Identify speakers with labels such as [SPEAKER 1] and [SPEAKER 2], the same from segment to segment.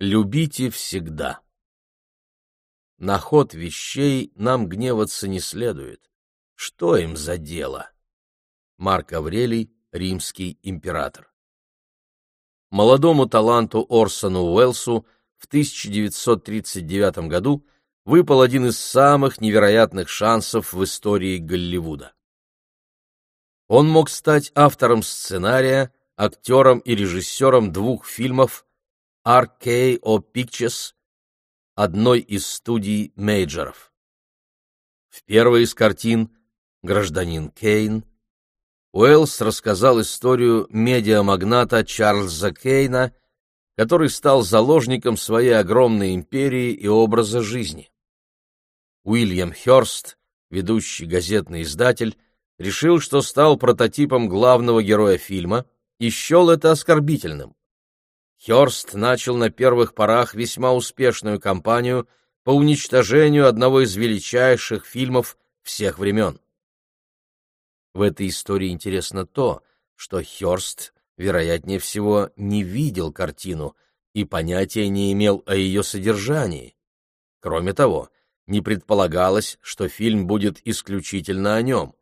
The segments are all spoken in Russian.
[SPEAKER 1] Любите всегда. На ход вещей нам гневаться не следует. Что им за дело? Марк Аврелий, римский император. Молодому таланту Орсону Уэллсу в 1939 году выпал один из самых невероятных шансов в истории Голливуда. Он мог стать автором сценария, актером и режиссером двух фильмов RKO Pictures, одной из студий мейджоров. В первой из картин «Гражданин Кейн» Уэллс рассказал историю медиамагната Чарльза Кейна, который стал заложником своей огромной империи и образа жизни. Уильям Хёрст, ведущий газетный издатель, решил, что стал прототипом главного героя фильма и счел это оскорбительным. Хёрст начал на первых порах весьма успешную кампанию по уничтожению одного из величайших фильмов всех времен. В этой истории интересно то, что Хёрст, вероятнее всего, не видел картину и понятия не имел о ее содержании. Кроме того, не предполагалось, что фильм будет исключительно о нем.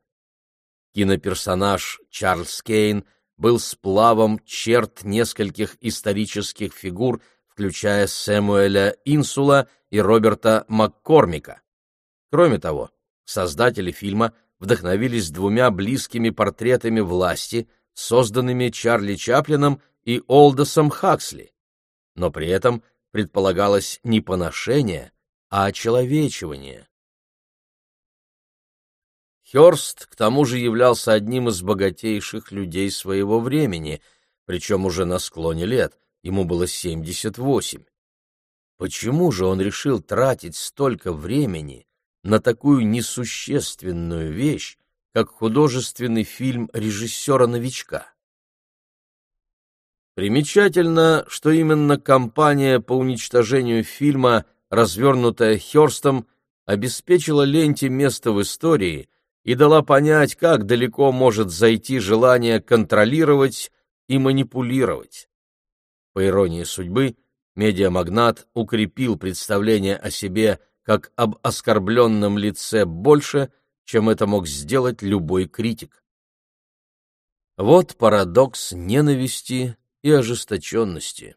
[SPEAKER 1] Киноперсонаж Чарльз Кейн был сплавом черт нескольких исторических фигур, включая Сэмуэля Инсула и Роберта Маккормика. Кроме того, создатели фильма вдохновились двумя близкими портретами власти, созданными Чарли Чаплином и Олдосом Хаксли. Но при этом предполагалось не поношение, а очеловечивание. Хёрст, к тому же, являлся одним из богатейших людей своего времени, причем уже на склоне лет, ему было 78. Почему же он решил тратить столько времени на такую несущественную вещь, как художественный фильм режиссера-новичка? Примечательно, что именно кампания по уничтожению фильма, развернутая Хёрстом, обеспечила ленте место в истории – и дала понять, как далеко может зайти желание контролировать и манипулировать. По иронии судьбы, медиамагнат укрепил представление о себе как об оскорбленном лице больше, чем это мог сделать любой критик. Вот парадокс ненависти и ожесточенности.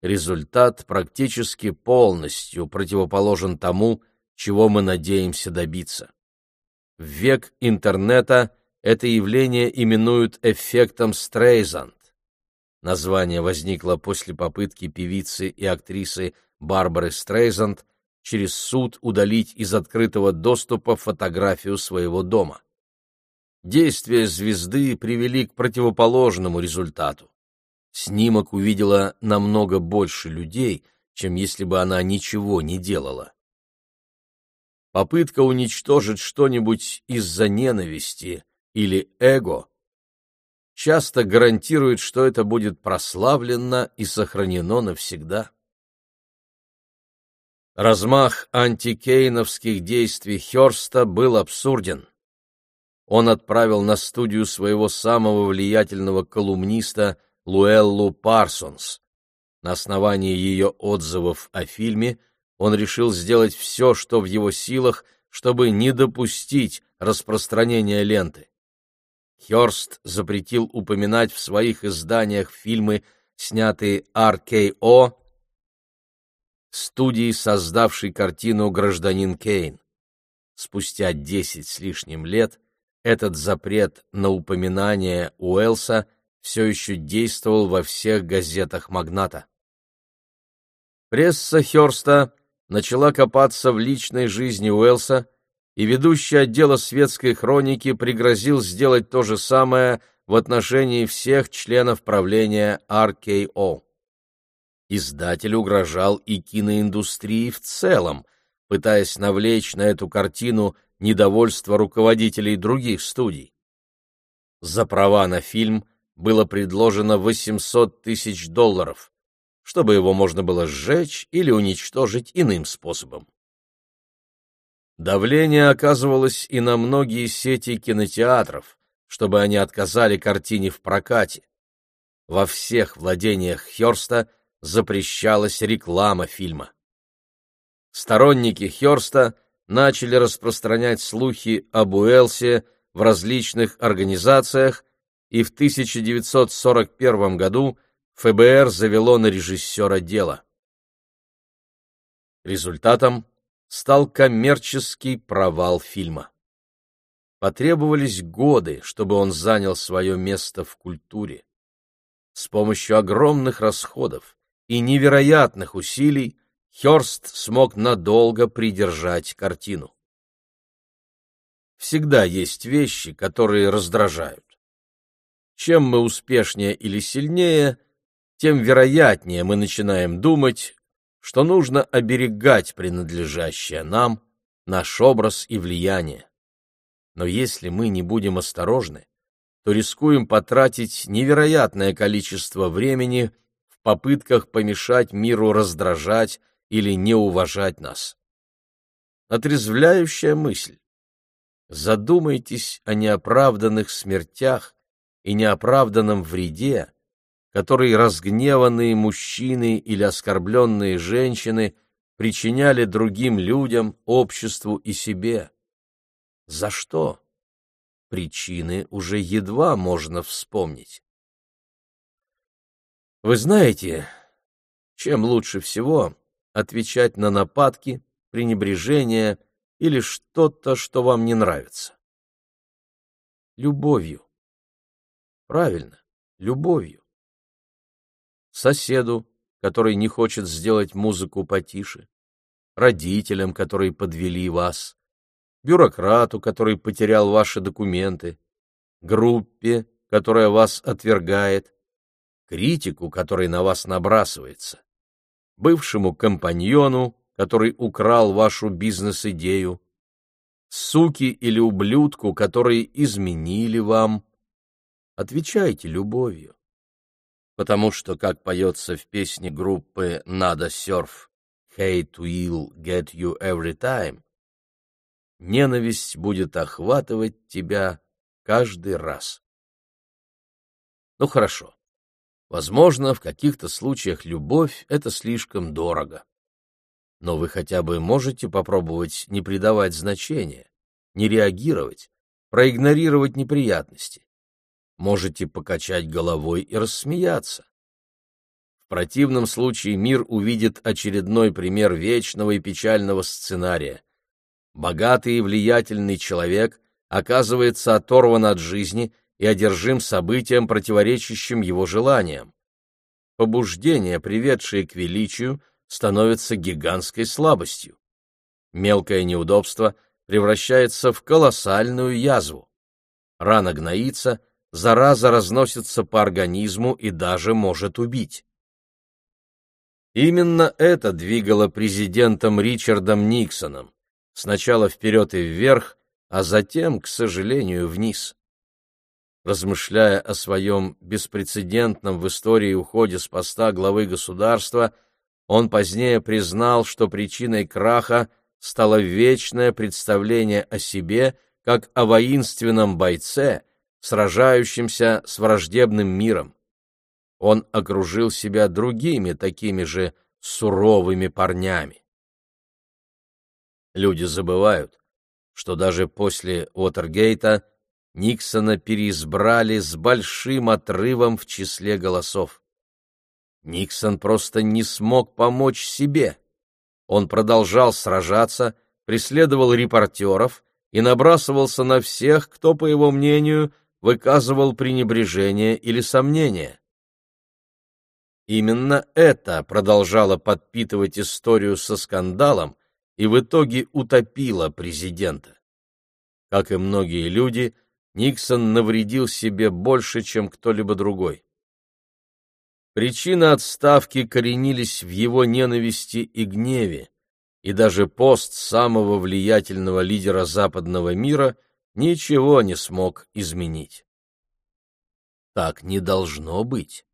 [SPEAKER 1] Результат практически полностью противоположен тому, чего мы надеемся добиться. Век интернета это явление именуют эффектом Стрейзанд. Название возникло после попытки певицы и актрисы Барбары Стрейзанд через суд удалить из открытого доступа фотографию своего дома. Действия звезды привели к противоположному результату. Снимок увидела намного больше людей, чем если бы она ничего не делала. Попытка уничтожить что-нибудь из-за ненависти или эго часто гарантирует, что это будет прославлено и сохранено навсегда. Размах антикейновских действий Хёрста был абсурден. Он отправил на студию своего самого влиятельного колумниста Луэллу Парсонс. На основании ее отзывов о фильме – он решил сделать все, что в его силах, чтобы не допустить распространения ленты. Хёрст запретил упоминать в своих изданиях фильмы, снятые РКО, студии, создавшей картину «Гражданин Кейн». Спустя десять с лишним лет этот запрет на упоминание Уэлса все еще действовал во всех газетах магната. Пресса Хёрста начала копаться в личной жизни Уэлса, и ведущий отдела светской хроники пригрозил сделать то же самое в отношении всех членов правления РКО. Издатель угрожал и киноиндустрии в целом, пытаясь навлечь на эту картину недовольство руководителей других студий. За права на фильм было предложено 800 тысяч долларов чтобы его можно было сжечь или уничтожить иным способом. Давление оказывалось и на многие сети кинотеатров, чтобы они отказали картине в прокате. Во всех владениях Хёрста запрещалась реклама фильма. Сторонники Хёрста начали распространять слухи об Уэлсе в различных организациях, и в 1941 году ФБР завело на режиссера дело. Результатом стал коммерческий провал фильма. Потребовались годы, чтобы он занял свое место в культуре. С помощью огромных расходов и невероятных усилий Хёрст смог надолго придержать картину. Всегда есть вещи, которые раздражают. Чем мы успешнее или сильнее, тем вероятнее мы начинаем думать, что нужно оберегать принадлежащее нам, наш образ и влияние. Но если мы не будем осторожны, то рискуем потратить невероятное количество времени в попытках помешать миру раздражать или не уважать нас. Отрезвляющая мысль. Задумайтесь о неоправданных смертях и неоправданном вреде, который разгневанные мужчины или оскорбленные женщины причиняли другим людям, обществу и себе. За что? Причины уже едва можно вспомнить. Вы знаете, чем лучше всего отвечать на нападки, пренебрежение или что-то, что вам не нравится? Любовью. Правильно, любовью. Соседу, который не хочет сделать музыку потише, родителям, которые подвели вас, бюрократу, который потерял ваши документы, группе, которая вас отвергает, критику, который на вас набрасывается, бывшему компаньону, который украл вашу бизнес-идею, суки или ублюдку, которые изменили вам. Отвечайте любовью. Потому что, как поется в песне группы «Надо серф» «Hate will get you every time», ненависть будет охватывать тебя каждый раз. Ну хорошо. Возможно, в каких-то случаях любовь — это слишком дорого. Но вы хотя бы можете попробовать не придавать значения, не реагировать, проигнорировать неприятности. Можете покачать головой и рассмеяться. В противном случае мир увидит очередной пример вечного и печального сценария — Богатый и влиятельный человек оказывается оторван от жизни и одержим событием, противоречащим его желаниям. Побуждение, приведшее к величию, становится гигантской слабостью. Мелкое неудобство превращается в колоссальную язву. Рана гноится, зараза разносится по организму и даже может убить. Именно это двигало президентом Ричардом Никсоном сначала вперед и вверх, а затем, к сожалению, вниз. Размышляя о своем беспрецедентном в истории уходе с поста главы государства, он позднее признал, что причиной краха стало вечное представление о себе как о воинственном бойце, сражающемся с враждебным миром. Он окружил себя другими такими же суровыми парнями. Люди забывают, что даже после Уотергейта Никсона переизбрали с большим отрывом в числе голосов. Никсон просто не смог помочь себе. Он продолжал сражаться, преследовал репортеров и набрасывался на всех, кто, по его мнению, выказывал пренебрежение или сомнение. Именно это продолжало подпитывать историю со скандалом, и в итоге утопила президента. Как и многие люди, Никсон навредил себе больше, чем кто-либо другой. Причины отставки коренились в его ненависти и гневе, и даже пост самого влиятельного лидера западного мира ничего не смог изменить. Так не должно быть.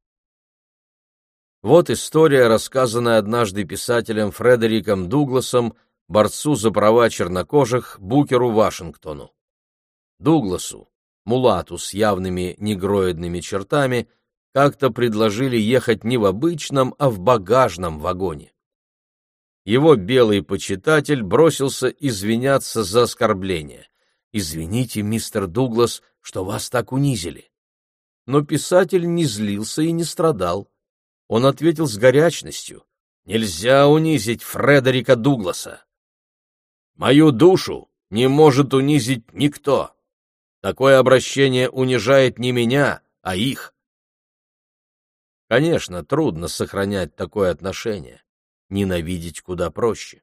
[SPEAKER 1] Вот история, рассказанная однажды писателем Фредериком Дугласом борцу за права чернокожих Букеру Вашингтону. Дугласу, мулату с явными негроидными чертами, как-то предложили ехать не в обычном, а в багажном вагоне. Его белый почитатель бросился извиняться за оскорбление. «Извините, мистер Дуглас, что вас так унизили». Но писатель не злился и не страдал. Он ответил с горячностью. «Нельзя унизить Фредерика Дугласа. Мою душу не может унизить никто. Такое обращение унижает не меня, а их». Конечно, трудно сохранять такое отношение. Ненавидеть куда проще.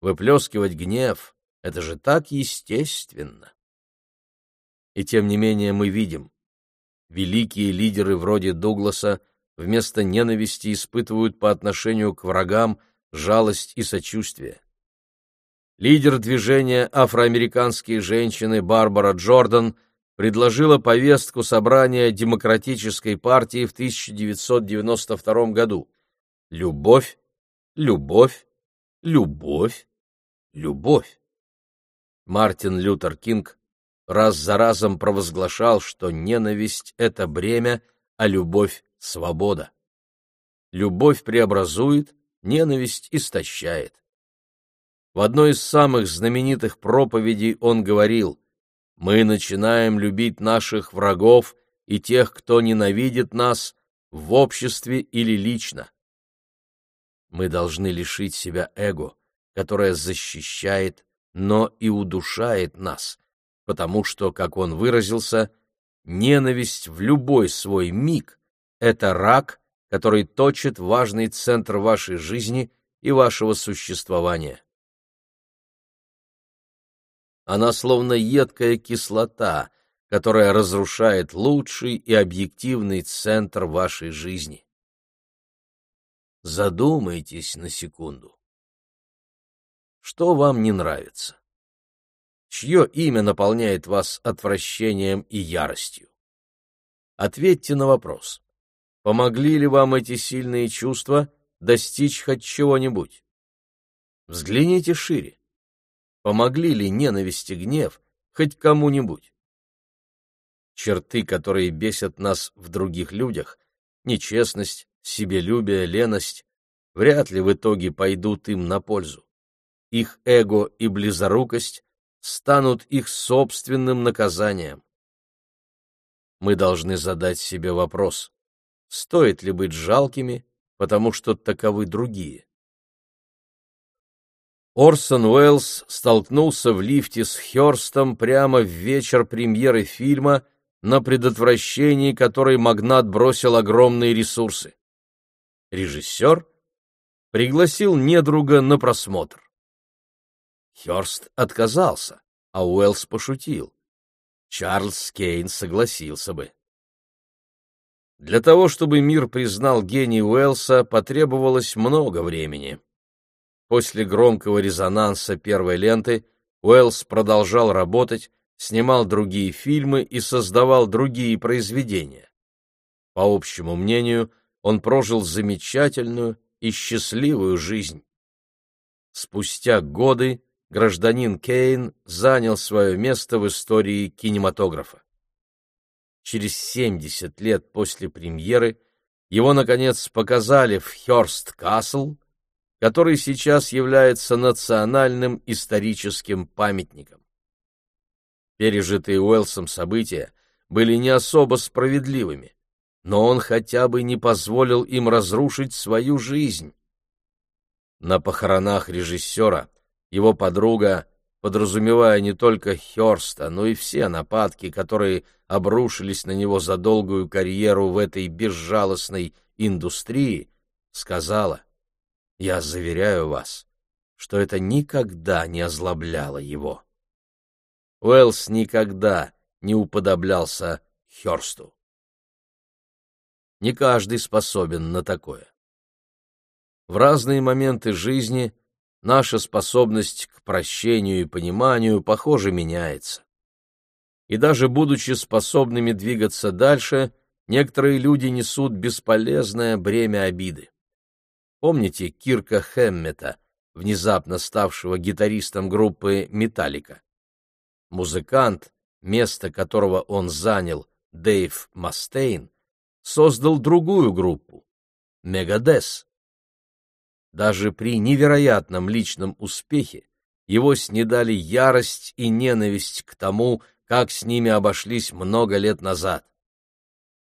[SPEAKER 1] Выплескивать гнев — это же так естественно. И тем не менее мы видим, великие лидеры вроде Дугласа вместо ненависти испытывают по отношению к врагам жалость и сочувствие. Лидер движения афроамериканские женщины Барбара Джордан предложила повестку собрания Демократической партии в 1992 году «Любовь любовь, любовь, любовь. Мартин Лютер Кинг раз за разом провозглашал, что ненависть — это бремя, а любовь — свобода. Любовь преобразует, ненависть истощает. В одной из самых знаменитых проповедей он говорил «Мы начинаем любить наших врагов и тех, кто ненавидит нас, в обществе или лично. Мы должны лишить себя эго, которое защищает, но и удушает нас, потому что, как он выразился, ненависть в любой свой миг — это рак, который точит важный центр вашей жизни и вашего существования. Она словно едкая кислота, которая разрушает лучший и объективный центр вашей жизни. Задумайтесь на секунду. Что вам не нравится? Чье имя наполняет вас отвращением и яростью? Ответьте на вопрос. Помогли ли вам эти сильные чувства достичь хоть чего-нибудь? Взгляните шире. Помогли ли ненависть и гнев хоть кому-нибудь? Черты, которые бесят нас в других людях, нечестность, себелюбие, леность вряд ли в итоге пойдут им на пользу. Их эго и близорукость станут их собственным наказанием. Мы должны задать себе вопрос, стоит ли быть жалкими, потому что таковы другие. Орсон Уэллс столкнулся в лифте с Хёрстом прямо в вечер премьеры фильма, на предотвращении которой магнат бросил огромные ресурсы режиссер, пригласил недруга на просмотр. Хёрст отказался, а Уэллс пошутил. Чарльз Кейн согласился бы. Для того, чтобы мир признал гений Уэллса, потребовалось много времени. После громкого резонанса первой ленты Уэллс продолжал работать, снимал другие фильмы и создавал другие произведения. По общему мнению, он прожил замечательную и счастливую жизнь. Спустя годы гражданин Кейн занял свое место в истории кинематографа. Через 70 лет после премьеры его, наконец, показали в Хёрст-Касл, который сейчас является национальным историческим памятником. Пережитые Уэлсом события были не особо справедливыми но он хотя бы не позволил им разрушить свою жизнь. На похоронах режиссера его подруга, подразумевая не только Хёрста, но и все нападки, которые обрушились на него за долгую карьеру в этой безжалостной индустрии, сказала, «Я заверяю вас, что это никогда не озлобляло его». Уэллс никогда не уподоблялся Хёрсту. Не каждый способен на такое. В разные моменты жизни наша способность к прощению и пониманию, похоже, меняется. И даже будучи способными двигаться дальше, некоторые люди несут бесполезное бремя обиды. Помните Кирка Хэммета, внезапно ставшего гитаристом группы «Металлика»? Музыкант, место которого он занял, Дэйв Мастейн, создал другую группу — Мегадес. Даже при невероятном личном успехе его снедали ярость и ненависть к тому, как с ними обошлись много лет назад.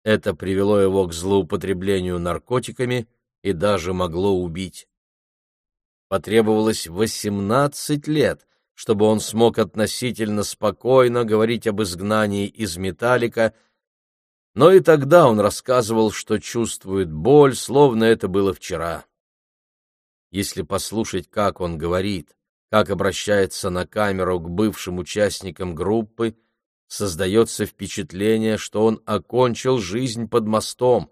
[SPEAKER 1] Это привело его к злоупотреблению наркотиками и даже могло убить. Потребовалось 18 лет, чтобы он смог относительно спокойно говорить об изгнании из Металлика, но и тогда он рассказывал, что чувствует боль, словно это было вчера. Если послушать, как он говорит, как обращается на камеру к бывшим участникам группы, создается впечатление, что он окончил жизнь под мостом.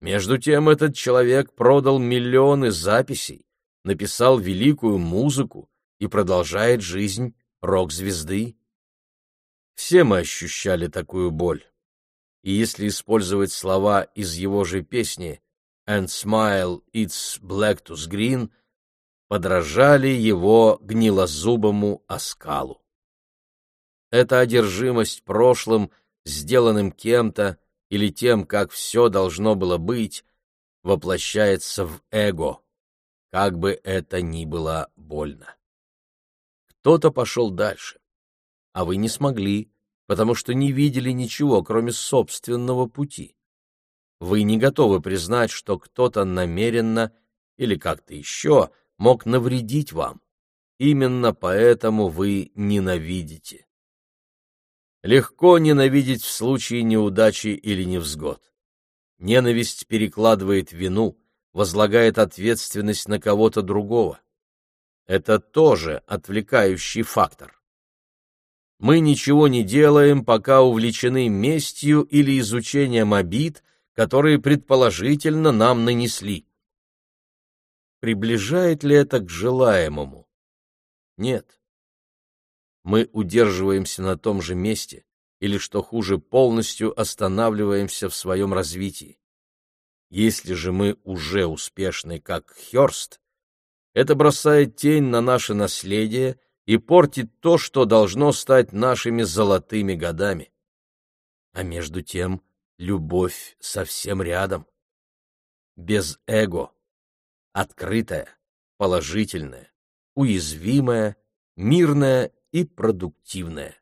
[SPEAKER 1] Между тем этот человек продал миллионы записей, написал великую музыку, и продолжает жизнь рок-звезды. Все мы ощущали такую боль. И если использовать слова из его же песни «And smile, it's black to green», подражали его гнилозубому оскалу. Эта одержимость прошлым, сделанным кем-то или тем, как все должно было быть, воплощается в эго, как бы это ни было больно. Кто-то пошел дальше, а вы не смогли, потому что не видели ничего, кроме собственного пути. Вы не готовы признать, что кто-то намеренно или как-то еще мог навредить вам. Именно поэтому вы ненавидите. Легко ненавидеть в случае неудачи или невзгод. Ненависть перекладывает вину, возлагает ответственность на кого-то другого. Это тоже отвлекающий фактор. Мы ничего не делаем, пока увлечены местью или изучением обид, которые предположительно нам нанесли. Приближает ли это к желаемому? Нет. Мы удерживаемся на том же месте, или, что хуже, полностью останавливаемся в своем развитии. Если же мы уже успешны, как Хёрст, это бросает тень на наше наследие и портит то, что должно стать нашими золотыми годами. А между тем любовь совсем рядом. Без эго. Открытая, положительная, уязвимая, мирная и продуктивная.